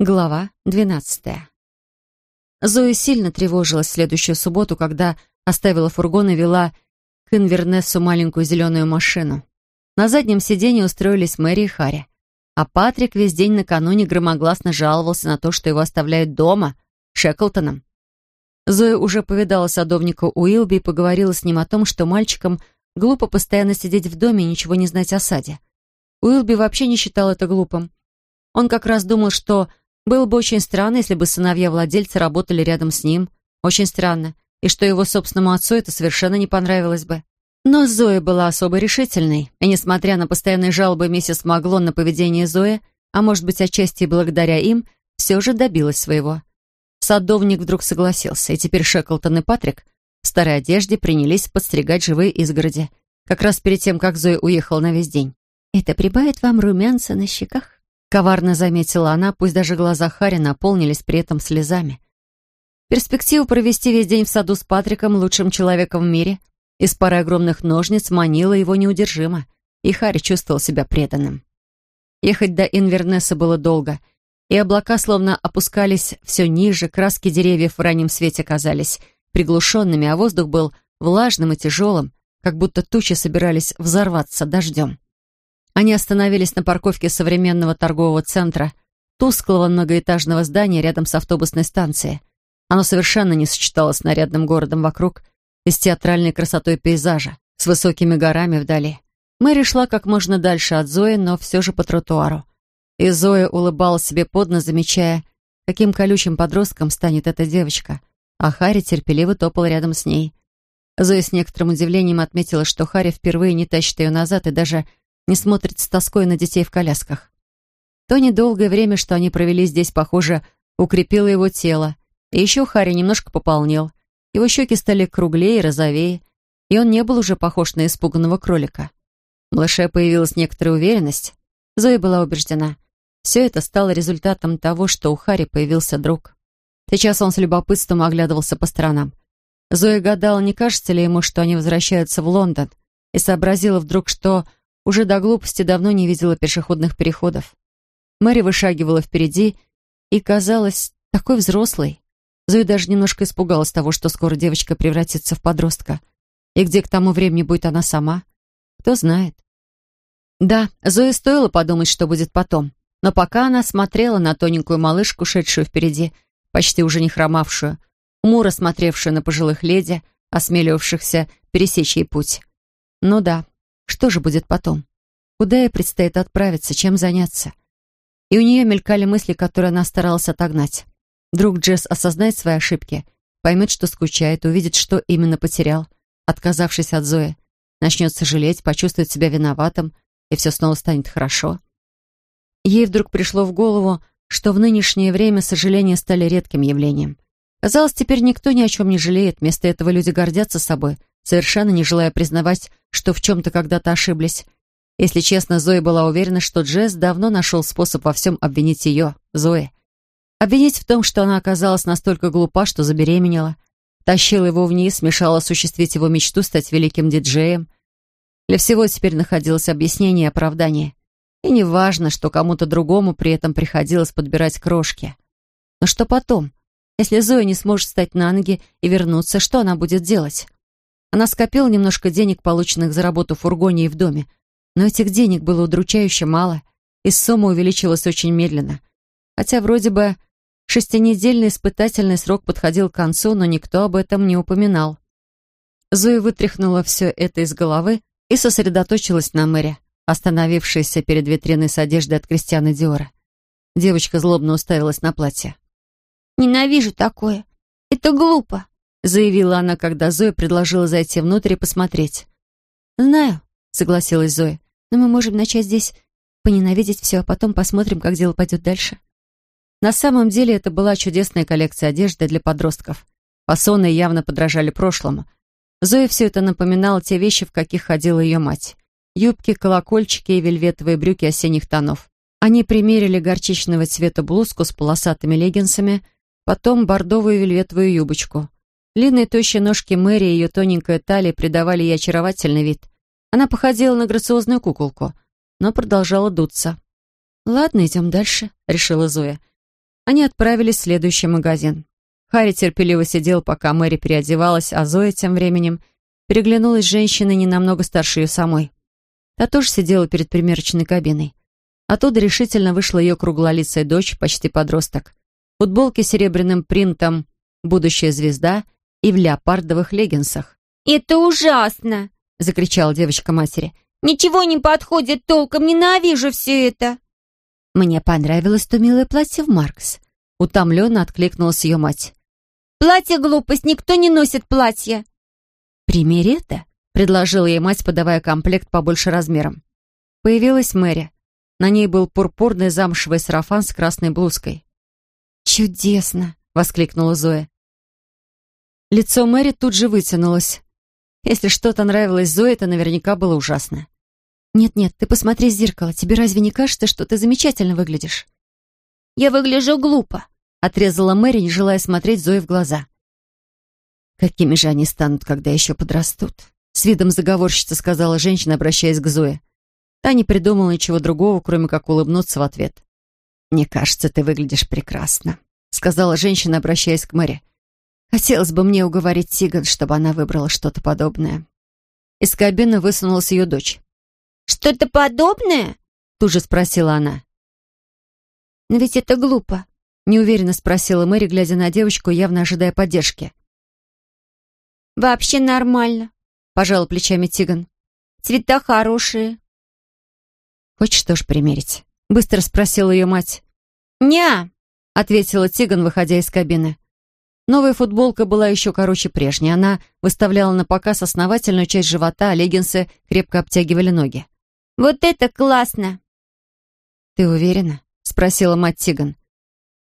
Глава двенадцатая. Зоя сильно тревожилась в следующую субботу, когда оставила фургон и вела к Инвернессу маленькую зеленую машину. На заднем сиденье устроились Мэри и Харри. А Патрик весь день накануне громогласно жаловался на то, что его оставляют дома, Шеклтоном. Зоя уже повидала садовника Уилби и поговорила с ним о том, что мальчикам глупо постоянно сидеть в доме и ничего не знать о саде. Уилби вообще не считал это глупым. Он как раз думал, что было бы очень странно, если бы сыновья владельца работали рядом с ним. Очень странно. И что его собственному отцу это совершенно не понравилось бы. Но Зоя была особо решительной, и, несмотря на постоянные жалобы миссис Маглон на поведение Зои, а может быть, отчасти благодаря им, все же добилась своего. Садовник вдруг согласился, и теперь Шеклтон и Патрик в старой одежде принялись подстригать живые изгороди, как раз перед тем, как Зоя уехала на весь день. «Это прибавит вам румянца на щеках?» Коварно заметила она, пусть даже глаза Харри наполнились при этом слезами. Перспектива провести весь день в саду с Патриком, лучшим человеком в мире, из пары огромных ножниц манила его неудержимо, и Харри чувствовал себя преданным. Ехать до Инвернеса было долго, и облака словно опускались все ниже, краски деревьев в раннем свете казались приглушенными, а воздух был влажным и тяжелым, как будто тучи собирались взорваться дождем. Они остановились на парковке современного торгового центра, тусклого многоэтажного здания рядом с автобусной станцией. Оно совершенно не сочеталось с нарядным городом вокруг и с театральной красотой пейзажа, с высокими горами вдали. Мэри шла как можно дальше от Зои, но все же по тротуару. И Зоя улыбалась себе под нос, замечая, каким колючим подростком станет эта девочка, а Харри терпеливо топал рядом с ней. Зоя с некоторым удивлением отметила, что Харри впервые не тащит ее назад и даже не смотрит с тоской на детей в колясках. То недолгое время, что они провели здесь, похоже, укрепило его тело. И еще Харри немножко пополнел. Его щеки стали круглее и розовее, и он не был уже похож на испуганного кролика. В малыше появилась некоторая уверенность. Зоя была убеждена. Все это стало результатом того, что у Харри появился друг. Сейчас он с любопытством оглядывался по сторонам. Зоя гадала, не кажется ли ему, что они возвращаются в Лондон, и сообразила вдруг, что уже до глупости давно не видела пешеходных переходов. Мэри вышагивала впереди и казалась такой взрослой. Зоя даже немножко испугалась того, что скоро девочка превратится в подростка. И где к тому времени будет она сама? Кто знает. Да, Зое стоило подумать, что будет потом. Но пока она смотрела на тоненькую малышку, шедшую впереди, почти уже не хромавшую, умуро смотревшую на пожилых леди, осмеливавшихся пересечь ей путь. Ну да, что же будет потом? Куда ей предстоит отправиться, чем заняться? И у нее мелькали мысли, которые она старалась отогнать. Вдруг Джесс осознает свои ошибки, поймет, что скучает, увидит, что именно потерял, отказавшись от Зои, начнет сожалеть, почувствует себя виноватым, и все снова станет хорошо. Ей вдруг пришло в голову, что в нынешнее время сожаления стали редким явлением. Казалось, теперь никто ни о чем не жалеет, вместо этого люди гордятся собой, совершенно не желая признавать, что в чем-то когда-то ошиблись. Если честно, Зоя была уверена, что Джесс давно нашел способ во всем обвинить ее, Зои. Обвинить в том, что она оказалась настолько глупа, что забеременела, тащила его вниз, мешала осуществить его мечту стать великим диджеем. Для всего теперь находилось объяснение и оправдание. И не важно, что кому-то другому при этом приходилось подбирать крошки. Но что потом? Если Зоя не сможет встать на ноги и вернуться, что она будет делать? Она скопила немножко денег, полученных за работу в фургоне и в доме, но этих денег было удручающе мало, и сумма увеличилась очень медленно. Хотя вроде бы шестинедельный испытательный срок подходил к концу, но никто об этом не упоминал. Зоя вытряхнула все это из головы и сосредоточилась на Мэре, остановившейся перед витриной с одеждой от Кристиана Диора. Девочка злобно уставилась на платье. «Ненавижу такое. Это глупо заявила она, когда Зоя предложила зайти внутрь и посмотреть. «Знаю», — согласилась Зоя, «но мы можем начать здесь поненавидеть все, а потом посмотрим, как дело пойдет дальше». На самом деле это была чудесная коллекция одежды для подростков. Фасоны явно подражали прошлому. Зоя все это напоминала те вещи, в каких ходила ее мать. Юбки, колокольчики и вельветовые брюки осенних тонов. Они примерили горчичного цвета блузку с полосатыми леггинсами, потом бордовую вельветовую юбочку. Длинные тощие ножки Мэри и ее тоненькая талия придавали ей очаровательный вид. Она походила на грациозную куколку, но продолжала дуться. «Ладно, идем дальше», — решила Зоя. Они отправились в следующий магазин. Харри терпеливо сидел, пока Мэри переодевалась, а Зоя тем временем переглянулась с женщиной не намного старше ее самой. Та тоже сидела перед примерочной кабиной. Оттуда решительно вышла ее круглолицая дочь, почти подросток. В футболке с серебряным принтом «Будущая звезда» и в леопардовых леггинсах. «Это ужасно!» — закричала девочка матери. «Ничего не подходит толком, ненавижу все это!» «Мне понравилось то милое платье в Маркс», — утомленно откликнулась ее мать. «Платье глупость, никто не носит платье!» «Примерь это», — предложила ей мать, подавая комплект побольше размером. Появилась Мэри. На ней был пурпурный замшевый сарафан с красной блузкой. «Чудесно!» — воскликнула Зоя. Лицо Мэри тут же вытянулось. Если что-то нравилось Зое, это наверняка было ужасно. «Нет-нет, ты посмотри в зеркало. Тебе разве не кажется, что ты замечательно выглядишь?» «Я выгляжу глупо», — отрезала Мэри, не желая смотреть Зое в глаза. «Какими же они станут, когда еще подрастут?» С видом заговорщицы сказала женщина, обращаясь к Зое. Та не придумала ничего другого, кроме как улыбнуться в ответ. «Мне кажется, ты выглядишь прекрасно», — сказала женщина, обращаясь к Мэри. «Хотелось бы мне уговорить Тиган, чтобы она выбрала что-то подобное». Из кабины высунулась ее дочь. «Что-то подобное?» — тут же спросила она. «Но ведь это глупо», — неуверенно спросила Мэри, глядя на девочку, явно ожидая поддержки. «Вообще нормально», — пожал плечами Тиган. «Цвета хорошие». «Хочешь тоже примерить?» — быстро спросила ее мать. «Ня», — ответила Тиган, выходя из кабины. Новая футболка была еще короче прежней. Она выставляла на показ основательную часть живота, а леггинсы крепко обтягивали ноги. Вот это классно!» «Ты уверена?» — спросила мать Тиган.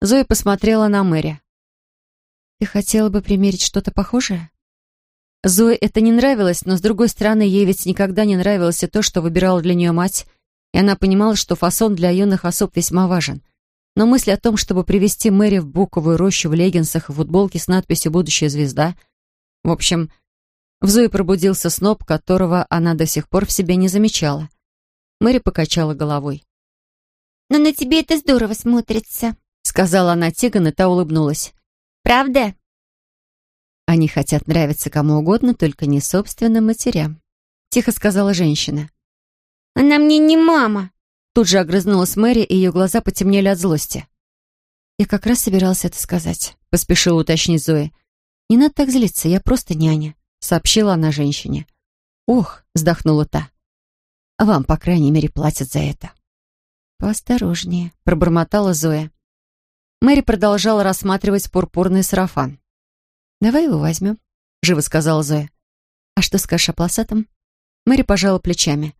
Зоя посмотрела на Мэри. «Ты хотела бы примерить что-то похожее?» Зое это не нравилось, но, с другой стороны, ей ведь никогда не нравилось и то, что выбирала для нее мать, и она понимала, что фасон для юных особ весьма важен. Но мысль о том, чтобы привести Мэри в буковую рощу в леггинсах и футболке с надписью «Будущая звезда», в общем, в Зое пробудился сноб, которого она до сих пор в себе не замечала. Мэри покачала головой. «Но на тебе это здорово смотрится», — сказала она Тиган, и та улыбнулась. «Правда?» «Они хотят нравиться кому угодно, только не собственным матерям», — тихо сказала женщина. «Она мне не мама», — тут же огрызнулась Мэри, и ее глаза потемнели от злости. «Я как раз собиралась это сказать», — поспешила уточнить Зоя. «Не надо так злиться, я просто няня», — сообщила она женщине. «Ох», — вздохнула та. А вам, по крайней мере, платят за это». «Поосторожнее», — пробормотала Зоя. Мэри продолжала рассматривать пурпурный сарафан. «Давай его возьмем», — живо сказала Зоя. «А что скажешь о полосатом?» Мэри пожала плечами.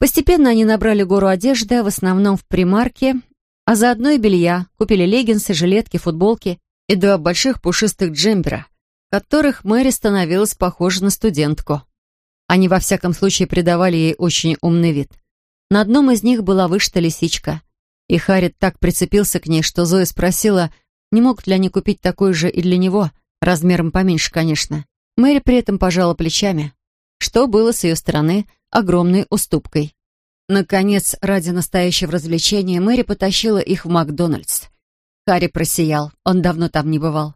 Постепенно они набрали гору одежды, в основном в примарке, а заодно и белья, купили леггинсы, жилетки, футболки и два больших пушистых джемпера, которых Мэри становилась похожа на студентку. Они, во всяком случае, придавали ей очень умный вид. На одном из них была вышита лисичка. И Харит так прицепился к ней, что Зоя спросила, не могут ли они купить такой же и для него, размером поменьше, конечно. Мэри при этом пожала плечами, что было с ее стороны огромной уступкой. Наконец, ради настоящего развлечения, Мэри потащила их в Макдональдс. Харри просиял, он давно там не бывал.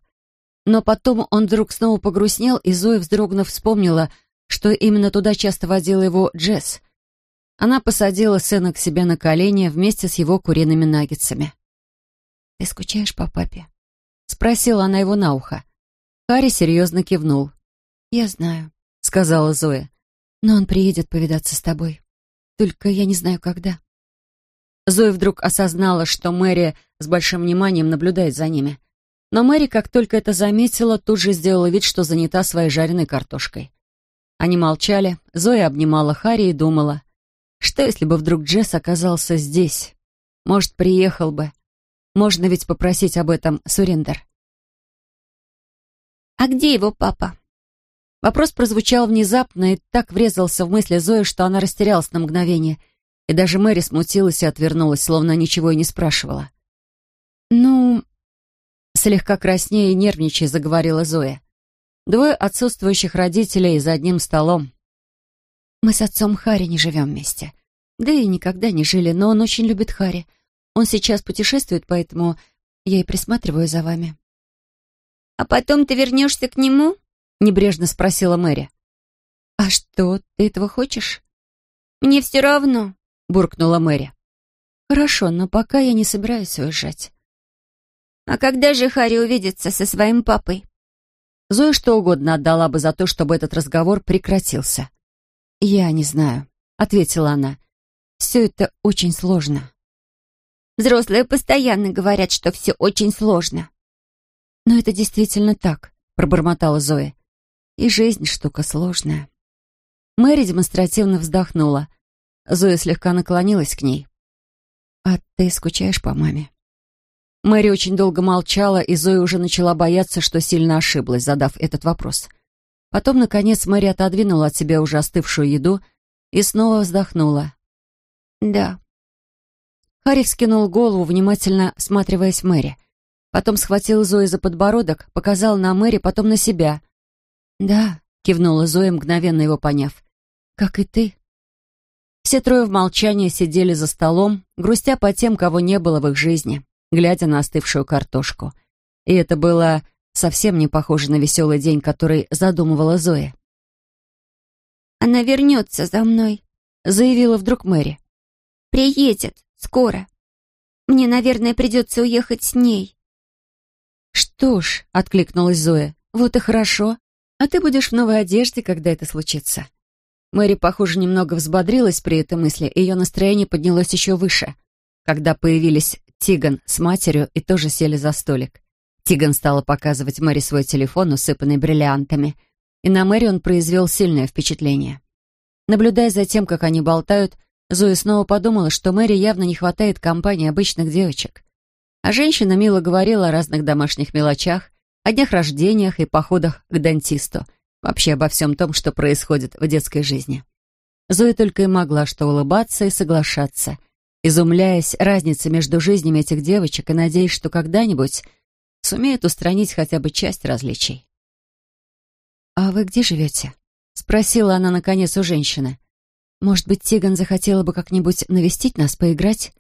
Но потом он вдруг снова погрустнел, и Зоя, вздрогнув, вспомнила, что именно туда часто водила его Джесс. Она посадила сына к себе на колени вместе с его куриными наггетсами. «Ты скучаешь по папе?» — спросила она его на ухо. Харри серьезно кивнул. «Я знаю», — сказала Зоя. «Но он приедет повидаться с тобой. Только я не знаю, когда». Зоя вдруг осознала, что Мэри с большим вниманием наблюдает за ними. Но Мэри, как только это заметила, тут же сделала вид, что занята своей жареной картошкой. Они молчали, Зоя обнимала Харри и думала, что если бы вдруг Джесс оказался здесь? Может, приехал бы. Можно ведь попросить об этом Сурендер. «А где его папа?» Вопрос прозвучал внезапно и так врезался в мысли Зои, что она растерялась на мгновение, и даже Мэри смутилась и отвернулась, словно ничего и не спрашивала. «Ну...» Слегка краснея и нервничая заговорила Зоя. Двое отсутствующих родителей за одним столом. Мы с отцом Хари не живем вместе. Да и никогда не жили, но он очень любит Хари. Он сейчас путешествует, поэтому Я и присматриваю за вами». «А потом ты вернешься к нему?» — небрежно спросила Мэри. «А что, ты этого хочешь?» «Мне все равно», — буркнула Мэри. «Хорошо, но пока я не собираюсь уезжать». «А когда же Харри увидится со своим папой?» Зоя что угодно отдала бы за то, чтобы этот разговор прекратился. «Я не знаю», — ответила она. «Все это очень сложно». «Взрослые постоянно говорят, что все очень сложно». «Но это действительно так», — пробормотала Зоя. «И жизнь штука сложная». Мэри демонстративно вздохнула. Зоя слегка наклонилась к ней. «А ты скучаешь по маме?» Мэри очень долго молчала, и Зоя уже начала бояться, что сильно ошиблась, задав этот вопрос. Потом, наконец, Мэри отодвинула от себя уже остывшую еду и снова вздохнула. «Да». Харри вскинул голову, внимательно всматриваясь в Мэри. Потом схватил Зою за подбородок, показал на Мэри, потом на себя. «Да», — кивнула Зоя, мгновенно его поняв. «Как и ты». Все трое в молчании сидели за столом, грустя по тем, кого не было в их жизни глядя на остывшую картошку. И это было совсем не похоже на веселый день, который задумывала Зоя. «Она вернется за мной», — заявила вдруг Мэри. «Приедет. Скоро. Мне, наверное, придется уехать с ней». «Что ж», — откликнулась Зоя, — «вот и хорошо. А ты будешь в новой одежде, когда это случится». Мэри, похоже, немного взбодрилась при этой мысли, и ее настроение поднялось еще выше. Когда появились Тиган с матерью и тоже сели за столик. Тиган стала показывать Мэри свой телефон, усыпанный бриллиантами, и на Мэри он произвел сильное впечатление. Наблюдая за тем, как они болтают, Зоя снова подумала, что Мэри явно не хватает компании обычных девочек. А женщина мило говорила о разных домашних мелочах, о днях рождениях и походах к дантисту, вообще обо всем том, что происходит в детской жизни. Зоя только и могла что улыбаться и соглашаться — изумляясь разнице между жизнями этих девочек и надеясь, что когда-нибудь сумеет устранить хотя бы часть различий. «А вы где живете?» — спросила она наконец у женщины. «Может быть, Тиган захотела бы как-нибудь навестить нас, поиграть?»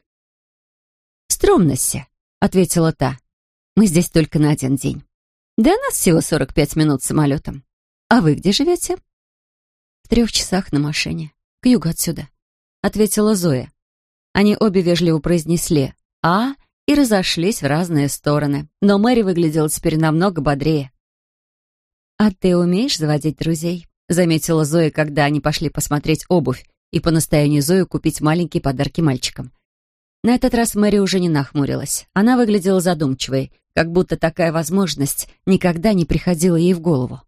«В Стромносе», — ответила та. «Мы здесь только на один день. Да нас всего 45 минут самолетом. А вы где живете?» «В трех часах на машине, к югу отсюда», — ответила Зоя. Они обе вежливо произнесли «А» и разошлись в разные стороны. Но Мэри выглядела теперь намного бодрее. «А ты умеешь заводить друзей?» — заметила Зоя, когда они пошли посмотреть обувь и по настоянию Зои купить маленькие подарки мальчикам. На этот раз Мэри уже не нахмурилась. Она выглядела задумчивой, как будто такая возможность никогда не приходила ей в голову.